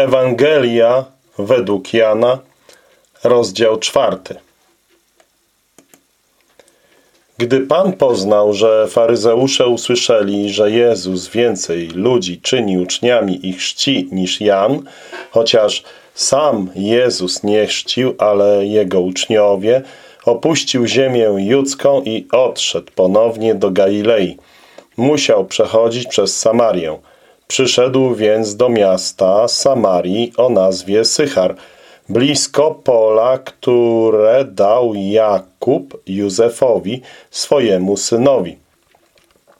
Ewangelia według Jana, rozdział czwarty. Gdy Pan poznał, że faryzeusze usłyszeli, że Jezus więcej ludzi czyni uczniami ich chrzci niż Jan, chociaż sam Jezus nie chrzcił, ale jego uczniowie, opuścił ziemię judzką i odszedł ponownie do Galilei. Musiał przechodzić przez Samarię. Przyszedł więc do miasta Samarii o nazwie Sychar, blisko pola, które dał Jakub Józefowi, swojemu synowi.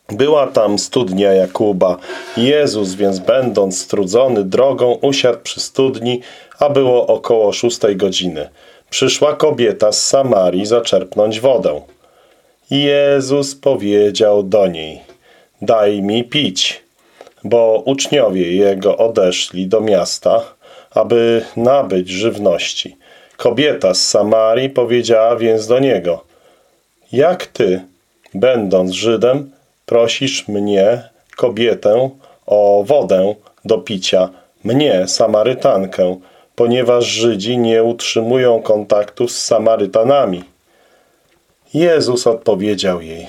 Była tam studnia Jakuba. Jezus więc będąc strudzony drogą usiadł przy studni, a było około szóstej godziny. Przyszła kobieta z Samarii zaczerpnąć wodę. Jezus powiedział do niej, daj mi pić, bo uczniowie jego odeszli do miasta, aby nabyć żywności. Kobieta z Samarii powiedziała więc do niego, jak ty, będąc Żydem, prosisz mnie, kobietę, o wodę do picia, mnie, Samarytankę, ponieważ Żydzi nie utrzymują kontaktu z Samarytanami. Jezus odpowiedział jej,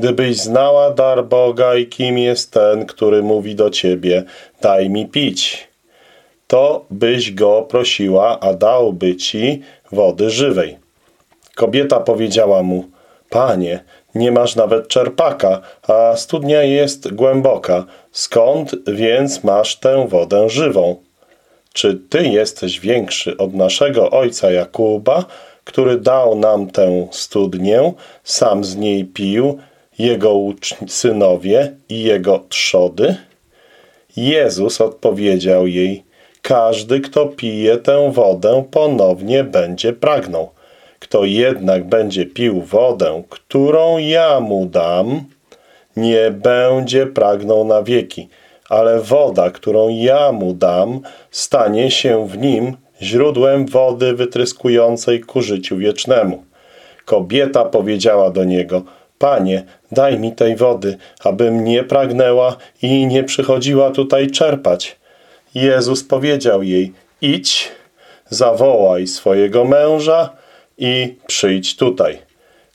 gdybyś znała dar Boga i kim jest ten, który mówi do ciebie, daj mi pić, to byś go prosiła, a dałby ci wody żywej. Kobieta powiedziała mu, panie, nie masz nawet czerpaka, a studnia jest głęboka. Skąd więc masz tę wodę żywą? Czy ty jesteś większy od naszego ojca Jakuba, który dał nam tę studnię, sam z niej pił, jego synowie i jego trzody? Jezus odpowiedział jej, każdy, kto pije tę wodę, ponownie będzie pragnął. Kto jednak będzie pił wodę, którą ja mu dam, nie będzie pragnął na wieki, ale woda, którą ja mu dam, stanie się w nim źródłem wody wytryskującej ku życiu wiecznemu. Kobieta powiedziała do niego, Panie, daj mi tej wody, abym nie pragnęła i nie przychodziła tutaj czerpać. Jezus powiedział jej, idź, zawołaj swojego męża i przyjdź tutaj.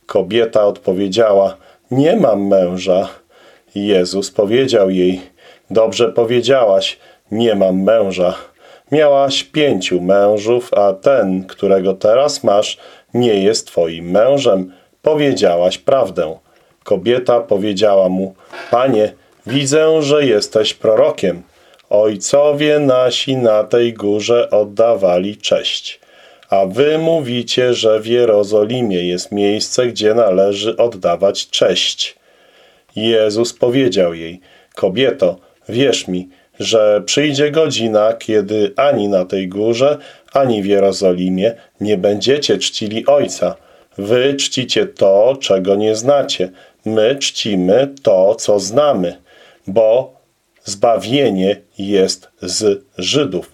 Kobieta odpowiedziała, nie mam męża. Jezus powiedział jej, dobrze powiedziałaś, nie mam męża. Miałaś pięciu mężów, a ten, którego teraz masz, nie jest twoim mężem. Powiedziałaś prawdę. Kobieta powiedziała mu, Panie, widzę, że jesteś prorokiem. Ojcowie nasi na tej górze oddawali cześć. A wy mówicie, że w Jerozolimie jest miejsce, gdzie należy oddawać cześć. Jezus powiedział jej, kobieto, wierz mi, że przyjdzie godzina, kiedy ani na tej górze, ani w Jerozolimie nie będziecie czcili Ojca. Wy czcicie to, czego nie znacie. My czcimy to, co znamy, bo zbawienie jest z Żydów.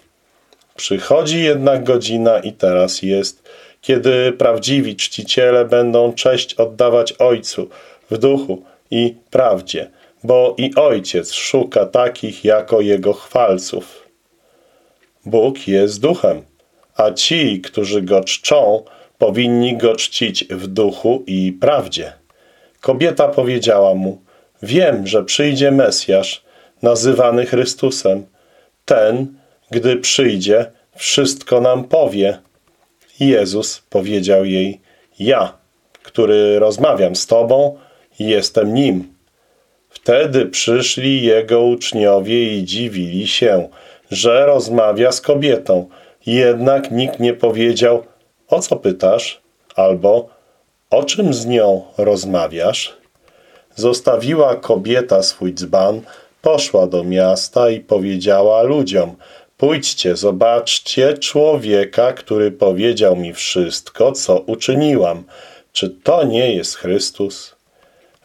Przychodzi jednak godzina i teraz jest, kiedy prawdziwi czciciele będą cześć oddawać Ojcu w duchu i prawdzie, bo i Ojciec szuka takich jako Jego chwalców. Bóg jest duchem, a ci, którzy Go czczą, powinni Go czcić w duchu i prawdzie. Kobieta powiedziała mu, wiem, że przyjdzie Mesjasz, nazywany Chrystusem. Ten, gdy przyjdzie, wszystko nam powie. Jezus powiedział jej, ja, który rozmawiam z Tobą, jestem Nim. Wtedy przyszli Jego uczniowie i dziwili się, że rozmawia z kobietą. Jednak nikt nie powiedział, o co pytasz? Albo, o czym z nią rozmawiasz? Zostawiła kobieta swój dzban, poszła do miasta i powiedziała ludziom, pójdźcie, zobaczcie człowieka, który powiedział mi wszystko, co uczyniłam. Czy to nie jest Chrystus?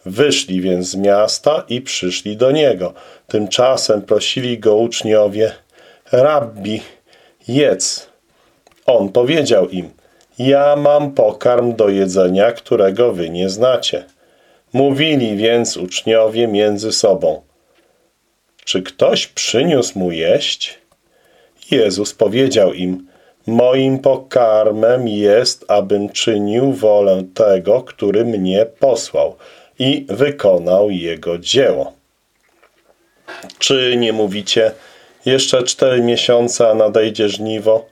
Wyszli więc z miasta i przyszli do Niego. Tymczasem prosili Go uczniowie, Rabbi, jedz. On powiedział im, ja mam pokarm do jedzenia, którego wy nie znacie. Mówili więc uczniowie między sobą, czy ktoś przyniósł mu jeść? Jezus powiedział im, moim pokarmem jest, abym czynił wolę tego, który mnie posłał i wykonał jego dzieło. Czy nie mówicie, jeszcze cztery miesiące, a nadejdzie żniwo?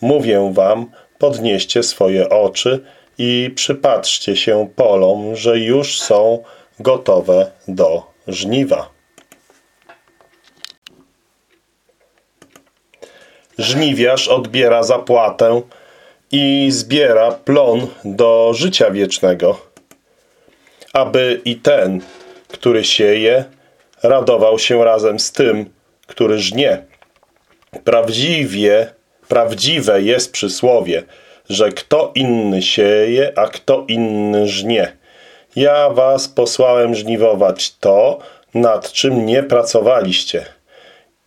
Mówię wam, podnieście swoje oczy i przypatrzcie się polom, że już są gotowe do żniwa. Żniwiarz odbiera zapłatę i zbiera plon do życia wiecznego, aby i ten, który sieje, radował się razem z tym, który żnie. Prawdziwie, prawdziwe jest przysłowie, że kto inny sieje, a kto inny żnie. Ja was posłałem żniwować to, nad czym nie pracowaliście.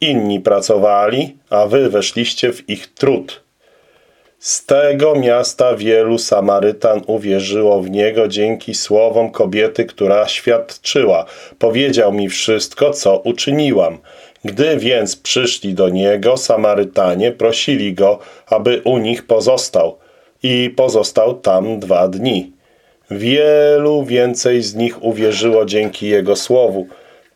Inni pracowali, a wy weszliście w ich trud. Z tego miasta wielu Samarytan uwierzyło w Niego dzięki słowom kobiety, która świadczyła. Powiedział mi wszystko, co uczyniłam. Gdy więc przyszli do Niego, Samarytanie prosili Go, aby u nich pozostał. I pozostał tam dwa dni. Wielu więcej z nich uwierzyło dzięki Jego słowu.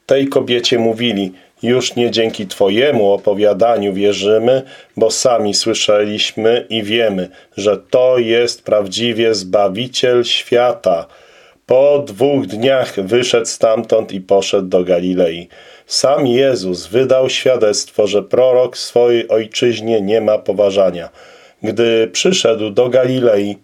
Tej kobiecie mówili – już nie dzięki Twojemu opowiadaniu wierzymy, bo sami słyszeliśmy i wiemy, że to jest prawdziwie Zbawiciel świata. Po dwóch dniach wyszedł stamtąd i poszedł do Galilei. Sam Jezus wydał świadectwo, że prorok w swojej ojczyźnie nie ma poważania. Gdy przyszedł do Galilei,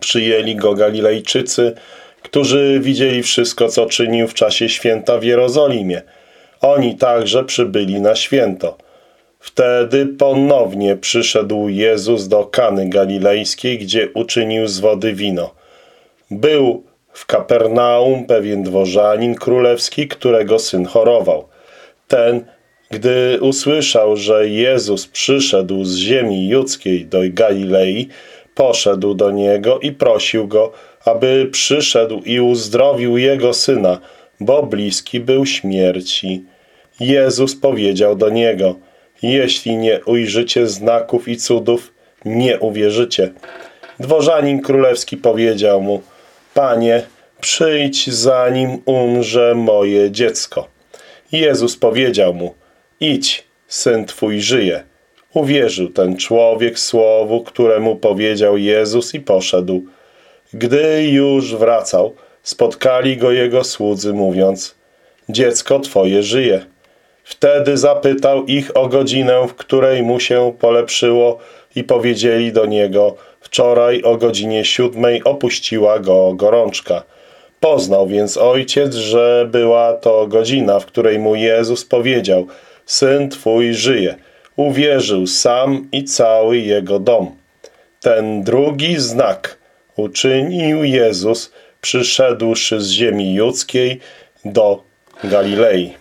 przyjęli go Galilejczycy, którzy widzieli wszystko, co czynił w czasie święta w Jerozolimie – oni także przybyli na święto. Wtedy ponownie przyszedł Jezus do Kany Galilejskiej, gdzie uczynił z wody wino. Był w Kapernaum pewien dworzanin królewski, którego syn chorował. Ten, gdy usłyszał, że Jezus przyszedł z ziemi judzkiej do Galilei, poszedł do niego i prosił go, aby przyszedł i uzdrowił jego syna, bo bliski był śmierci. Jezus powiedział do niego, jeśli nie ujrzycie znaków i cudów, nie uwierzycie. Dworzanin królewski powiedział mu, Panie, przyjdź zanim umrze moje dziecko. Jezus powiedział mu, idź, syn twój żyje. Uwierzył ten człowiek słowu, któremu powiedział Jezus i poszedł. Gdy już wracał, spotkali go jego słudzy, mówiąc, dziecko twoje żyje. Wtedy zapytał ich o godzinę, w której mu się polepszyło i powiedzieli do niego, wczoraj o godzinie siódmej opuściła go gorączka. Poznał więc ojciec, że była to godzina, w której mu Jezus powiedział, syn twój żyje. Uwierzył sam i cały jego dom. Ten drugi znak uczynił Jezus, przyszedłszy z ziemi judzkiej do Galilei.